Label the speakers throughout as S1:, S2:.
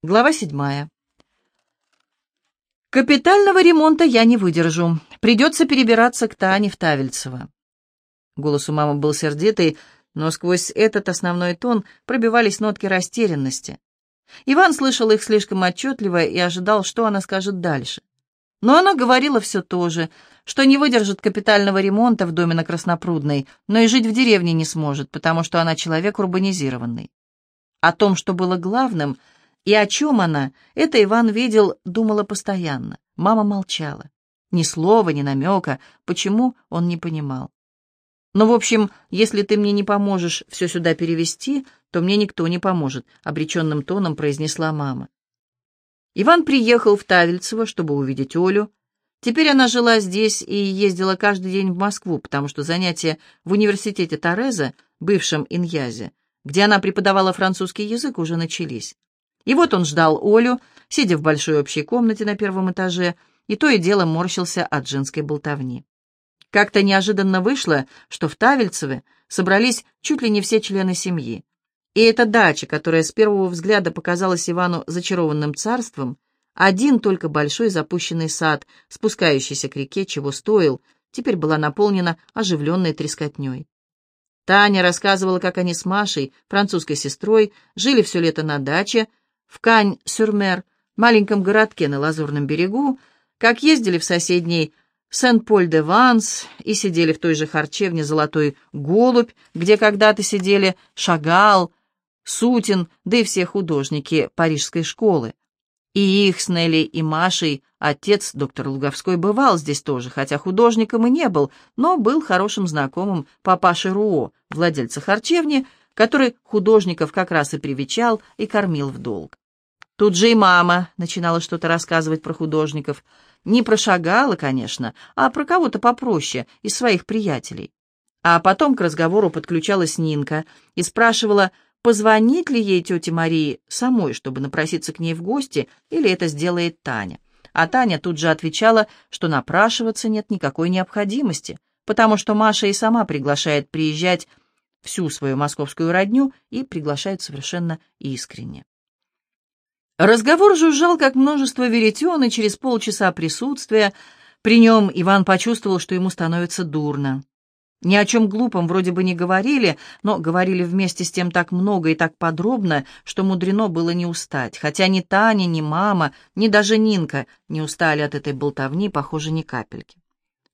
S1: Глава седьмая. «Капитального ремонта я не выдержу. Придется перебираться к Тане в Тавельцево». Голос у мамы был сердитый, но сквозь этот основной тон пробивались нотки растерянности. Иван слышал их слишком отчетливо и ожидал, что она скажет дальше. Но она говорила все то же, что не выдержит капитального ремонта в доме на Краснопрудной, но и жить в деревне не сможет, потому что она человек урбанизированный. О том, что было главным — и о чем она, это Иван видел, думала постоянно. Мама молчала. Ни слова, ни намека. Почему, он не понимал. «Ну, в общем, если ты мне не поможешь все сюда перевести, то мне никто не поможет», — обреченным тоном произнесла мама. Иван приехал в Тавельцево, чтобы увидеть Олю. Теперь она жила здесь и ездила каждый день в Москву, потому что занятия в университете Тореза, бывшем Иньязе, где она преподавала французский язык, уже начались. И вот он ждал Олю, сидя в большой общей комнате на первом этаже, и то и дело морщился от женской болтовни. Как-то неожиданно вышло, что в Тавельцеве собрались чуть ли не все члены семьи. И эта дача, которая с первого взгляда показалась Ивану зачарованным царством, один только большой запущенный сад, спускающийся к реке, чего стоил, теперь была наполнена оживленной трескотней. Таня рассказывала, как они с Машей, французской сестрой, жили все лето на даче, в Кань-Сюрмер, маленьком городке на Лазурном берегу, как ездили в соседний Сен-Поль-де-Ванс и сидели в той же харчевне «Золотой голубь», где когда-то сидели Шагал, Сутин, да и все художники парижской школы. И их с Нелли и Машей отец, доктор Луговской, бывал здесь тоже, хотя художником и не был, но был хорошим знакомым папаши Руо, владельца харчевни, который художников как раз и привечал и кормил в долг. Тут же и мама начинала что-то рассказывать про художников. Не про Шагала, конечно, а про кого-то попроще, из своих приятелей. А потом к разговору подключалась Нинка и спрашивала, позвонить ли ей тете Марии самой, чтобы напроситься к ней в гости, или это сделает Таня. А Таня тут же отвечала, что напрашиваться нет никакой необходимости, потому что Маша и сама приглашает приезжать всю свою московскую родню и приглашает совершенно искренне. Разговор жужжал, как множество веретен, и через полчаса присутствия при нем Иван почувствовал, что ему становится дурно. Ни о чем глупом вроде бы не говорили, но говорили вместе с тем так много и так подробно, что мудрено было не устать, хотя ни Таня, ни мама, ни даже Нинка не устали от этой болтовни, похоже, ни капельки.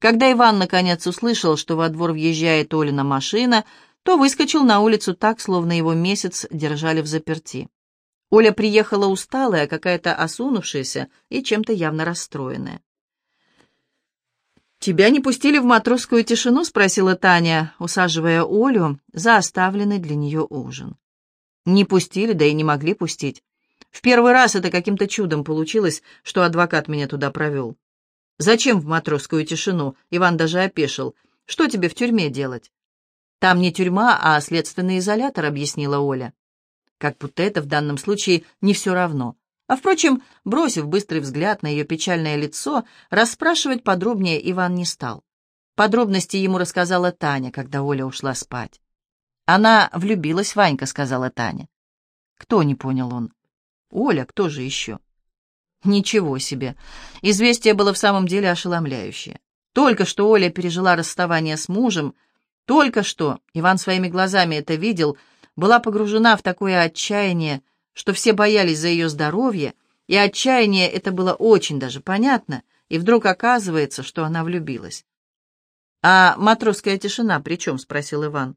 S1: Когда Иван наконец услышал, что во двор въезжает Олина машина, то выскочил на улицу так, словно его месяц держали в заперти. Оля приехала усталая, какая-то осунувшаяся и чем-то явно расстроенная. «Тебя не пустили в матросскую тишину?» — спросила Таня, усаживая Олю за оставленный для нее ужин. «Не пустили, да и не могли пустить. В первый раз это каким-то чудом получилось, что адвокат меня туда провел. Зачем в матросскую тишину?» Иван даже опешил. «Что тебе в тюрьме делать?» «Там не тюрьма, а следственный изолятор», — объяснила Оля как будто это в данном случае не все равно. А, впрочем, бросив быстрый взгляд на ее печальное лицо, расспрашивать подробнее Иван не стал. Подробности ему рассказала Таня, когда Оля ушла спать. «Она влюбилась, Ванька», — сказала Таня. «Кто?» — не понял он. «Оля, кто же еще?» Ничего себе! Известие было в самом деле ошеломляющее. Только что Оля пережила расставание с мужем, только что, Иван своими глазами это видел, — была погружена в такое отчаяние, что все боялись за ее здоровье, и отчаяние это было очень даже понятно, и вдруг оказывается, что она влюбилась. «А матросская тишина при чем?» — спросил Иван.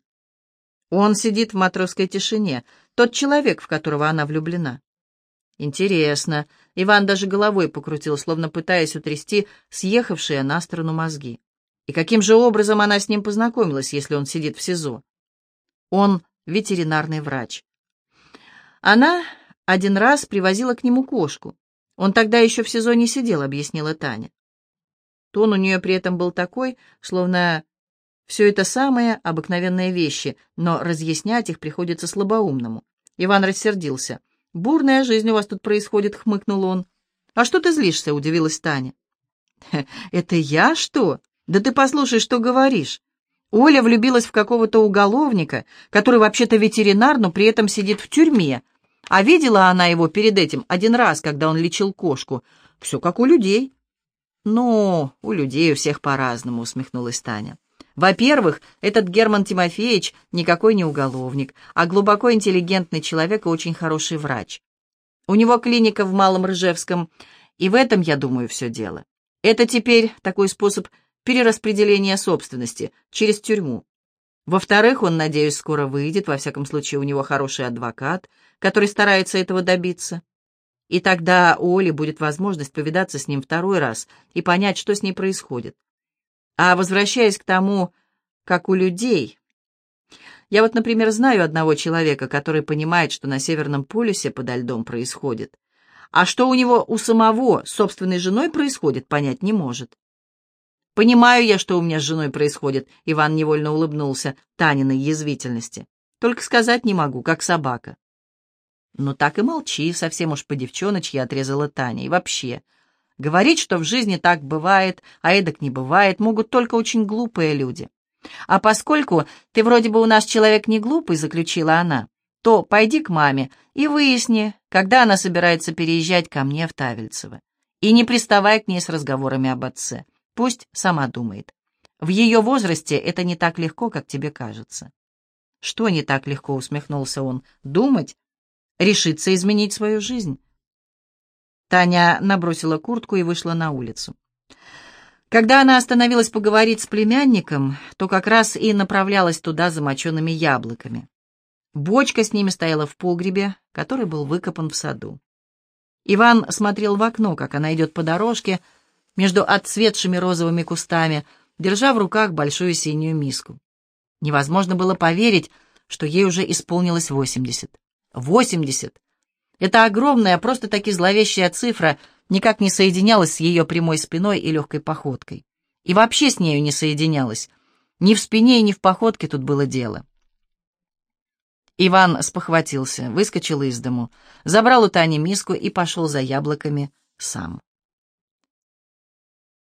S1: «Он сидит в матросской тишине, тот человек, в которого она влюблена». «Интересно». Иван даже головой покрутил, словно пытаясь утрясти съехавшие на сторону мозги. «И каким же образом она с ним познакомилась, если он сидит в СИЗО?» «Он ветеринарный врач. Она один раз привозила к нему кошку. Он тогда еще в сезоне сидел, объяснила Таня. Тон у нее при этом был такой, словно все это самые обыкновенные вещи, но разъяснять их приходится слабоумному. Иван рассердился. «Бурная жизнь у вас тут происходит», — хмыкнул он. «А что ты злишься?» — удивилась Таня. «Это я, что? Да ты послушай, что говоришь. Оля влюбилась в какого-то уголовника, который вообще-то ветеринар, но при этом сидит в тюрьме. А видела она его перед этим один раз, когда он лечил кошку. Все как у людей. «Ну, у людей у всех по-разному», — усмехнулась Таня. «Во-первых, этот Герман Тимофеевич никакой не уголовник, а глубоко интеллигентный человек и очень хороший врач. У него клиника в Малом Рыжевском, и в этом, я думаю, все дело. Это теперь такой способ перераспределения собственности через тюрьму. Во-вторых, он, надеюсь, скоро выйдет, во всяком случае, у него хороший адвокат, который старается этого добиться. И тогда у Оли будет возможность повидаться с ним второй раз и понять, что с ней происходит. А возвращаясь к тому, как у людей... Я вот, например, знаю одного человека, который понимает, что на Северном полюсе подо льдом происходит. А что у него у самого с собственной женой происходит, понять не может. «Понимаю я, что у меня с женой происходит», — Иван невольно улыбнулся Таниной язвительности. «Только сказать не могу, как собака». «Ну так и молчи, совсем уж по-девчоночьи отрезала Таня. И вообще, говорить, что в жизни так бывает, а эдак не бывает, могут только очень глупые люди. А поскольку ты вроде бы у нас человек не глупый, заключила она, то пойди к маме и выясни, когда она собирается переезжать ко мне в Тавельцево. И не приставай к ней с разговорами об отце. Пусть сама думает. В ее возрасте это не так легко, как тебе кажется. Что не так легко, усмехнулся он. Думать? Решиться изменить свою жизнь? Таня набросила куртку и вышла на улицу. Когда она остановилась поговорить с племянником, то как раз и направлялась туда за мочеными яблоками. Бочка с ними стояла в погребе, который был выкопан в саду. Иван смотрел в окно, как она идет по дорожке, между отцветшими розовыми кустами, держа в руках большую синюю миску. Невозможно было поверить, что ей уже исполнилось восемьдесят. Восемьдесят! Эта огромная, просто-таки зловещая цифра никак не соединялась с ее прямой спиной и легкой походкой. И вообще с нею не соединялась. Ни в спине ни в походке тут было дело. Иван спохватился, выскочил из дому, забрал у Тани миску и пошел за яблоками сам.